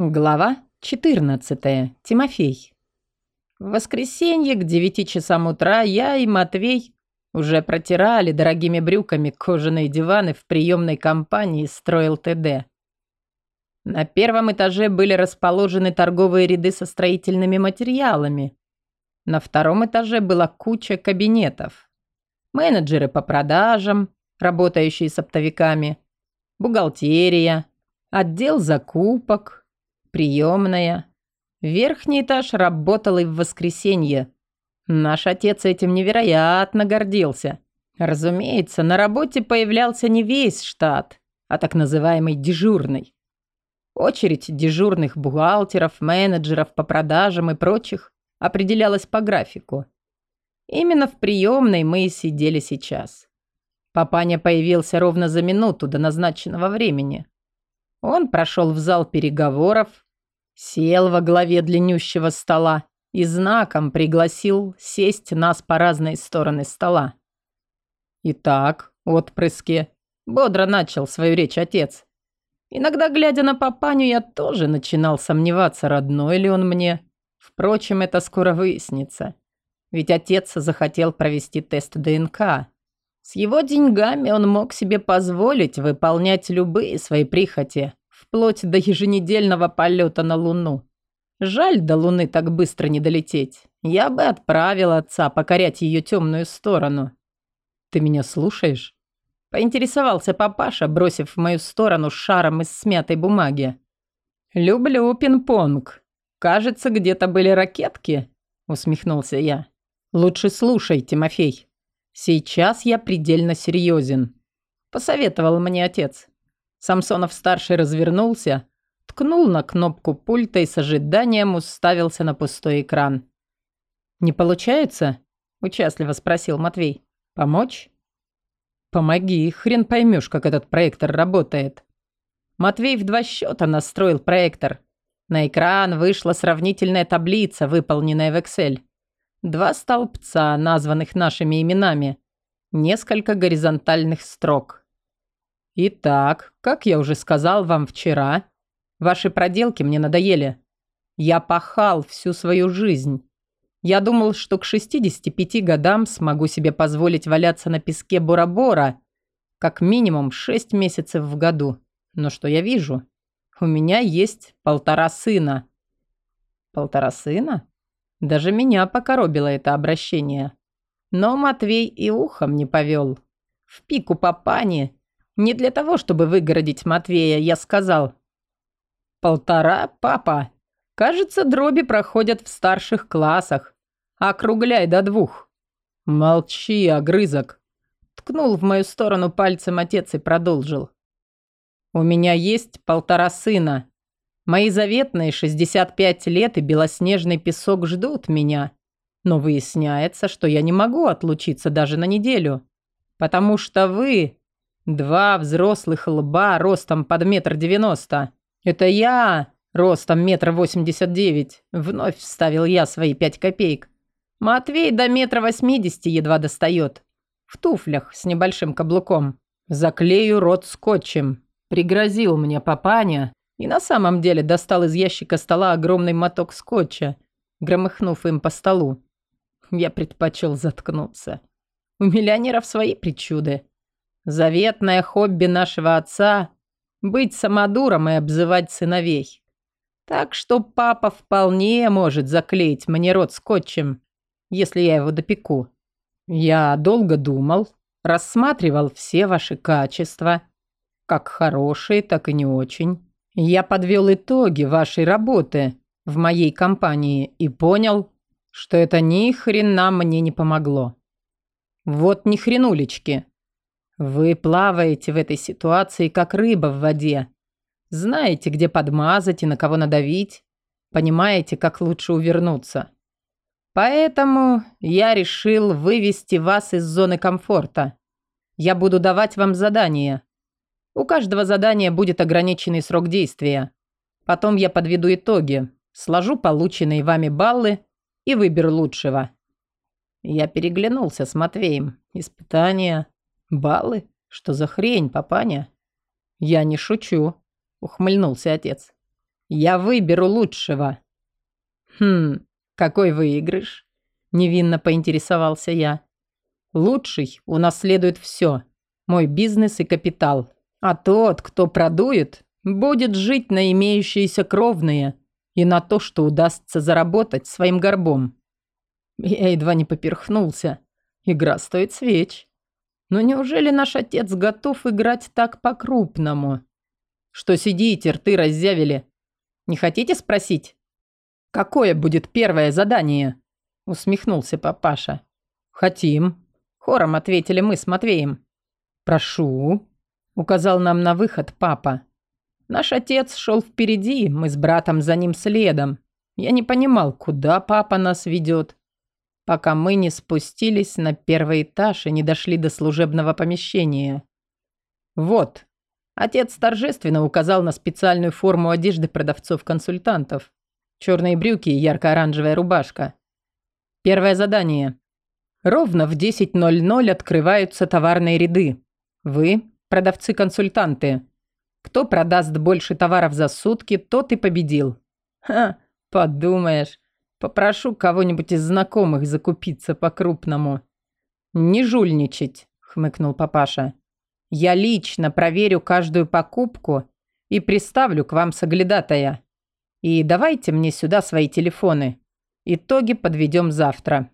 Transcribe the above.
Глава 14. Тимофей. В воскресенье к 9 часам утра я и Матвей уже протирали дорогими брюками кожаные диваны в приемной компании «Строил ТД». На первом этаже были расположены торговые ряды со строительными материалами. На втором этаже была куча кабинетов. Менеджеры по продажам, работающие с оптовиками, бухгалтерия, отдел закупок, приемная. Верхний этаж работал и в воскресенье. Наш отец этим невероятно гордился. Разумеется, на работе появлялся не весь штат, а так называемый дежурный. Очередь дежурных бухгалтеров, менеджеров по продажам и прочих определялась по графику. Именно в приемной мы и сидели сейчас. Папаня появился ровно за минуту до назначенного времени. Он прошел в зал переговоров, сел во главе длиннющего стола и знаком пригласил сесть нас по разные стороны стола. «Итак, отпрыски», — бодро начал свою речь отец. Иногда, глядя на папаню, я тоже начинал сомневаться, родной ли он мне. Впрочем, это скоро выяснится. Ведь отец захотел провести тест ДНК. С его деньгами он мог себе позволить выполнять любые свои прихоти, вплоть до еженедельного полета на Луну. Жаль до Луны так быстро не долететь. Я бы отправил отца покорять ее темную сторону. Ты меня слушаешь? Поинтересовался папаша, бросив в мою сторону шаром из смятой бумаги. «Люблю пинг-понг. Кажется, где-то были ракетки», — усмехнулся я. «Лучше слушай, Тимофей. Сейчас я предельно серьезен», — посоветовал мне отец. Самсонов-старший развернулся, ткнул на кнопку пульта и с ожиданием уставился на пустой экран. «Не получается?» – участливо спросил Матвей. «Помочь?» «Помоги, хрен поймешь, как этот проектор работает». Матвей в два счета настроил проектор. На экран вышла сравнительная таблица, выполненная в Excel. Два столбца, названных нашими именами. Несколько горизонтальных строк. Итак, как я уже сказал вам вчера, ваши проделки мне надоели. Я пахал всю свою жизнь. Я думал, что к 65 годам смогу себе позволить валяться на песке Бора-Бора как минимум 6 месяцев в году. Но что я вижу? У меня есть полтора сына. Полтора сына? Даже меня покоробило это обращение. Но Матвей и ухом не повел. В пику папани не для того, чтобы выгородить Матвея, я сказал. «Полтора, папа. Кажется, дроби проходят в старших классах. Округляй до двух». «Молчи, огрызок!» Ткнул в мою сторону пальцем отец и продолжил. «У меня есть полтора сына. Мои заветные 65 лет и белоснежный песок ждут меня. Но выясняется, что я не могу отлучиться даже на неделю. Потому что вы, два взрослых лба ростом под метр девяносто. Это я ростом метр восемьдесят девять. Вновь вставил я свои пять копеек. Матвей до метра восьмидесяти едва достает. В туфлях с небольшим каблуком. Заклею рот скотчем. Пригрозил мне папаня, и на самом деле достал из ящика стола огромный моток скотча, громыхнув им по столу. Я предпочел заткнуться. У миллионеров свои причуды. Заветное хобби нашего отца – быть самодуром и обзывать сыновей. Так что папа вполне может заклеить мне рот скотчем, если я его допеку. Я долго думал, рассматривал все ваши качества, как хорошие, так и не очень. Я подвел итоги вашей работы в моей компании и понял, что это ни хрена мне не помогло. Вот ни хренулечки. Вы плаваете в этой ситуации, как рыба в воде. Знаете, где подмазать и на кого надавить. Понимаете, как лучше увернуться. Поэтому я решил вывести вас из зоны комфорта. Я буду давать вам задания. У каждого задания будет ограниченный срок действия. Потом я подведу итоги, сложу полученные вами баллы и выберу лучшего. Я переглянулся с Матвеем. Испытания, баллы? Что за хрень, папаня? Я не шучу, ухмыльнулся отец. Я выберу лучшего». «Хм, какой выигрыш?» – невинно поинтересовался я. «Лучший унаследует все. Мой бизнес и капитал. А тот, кто продует, будет жить на имеющиеся кровные и на то, что удастся заработать своим горбом». Я едва не поперхнулся. Игра стоит свеч. Но неужели наш отец готов играть так по-крупному? Что сидите, рты раззявили? Не хотите спросить? Какое будет первое задание? Усмехнулся папаша. Хотим. Хором ответили мы с Матвеем. Прошу. Указал нам на выход папа. Наш отец шел впереди, мы с братом за ним следом. Я не понимал, куда папа нас ведет пока мы не спустились на первый этаж и не дошли до служебного помещения. Вот. Отец торжественно указал на специальную форму одежды продавцов-консультантов. Черные брюки и ярко-оранжевая рубашка. Первое задание. Ровно в 10.00 открываются товарные ряды. Вы – продавцы-консультанты. Кто продаст больше товаров за сутки, тот и победил. Ха, подумаешь, Попрошу кого-нибудь из знакомых закупиться по-крупному». «Не жульничать», — хмыкнул папаша. «Я лично проверю каждую покупку и приставлю к вам соглядатая. И давайте мне сюда свои телефоны. Итоги подведем завтра».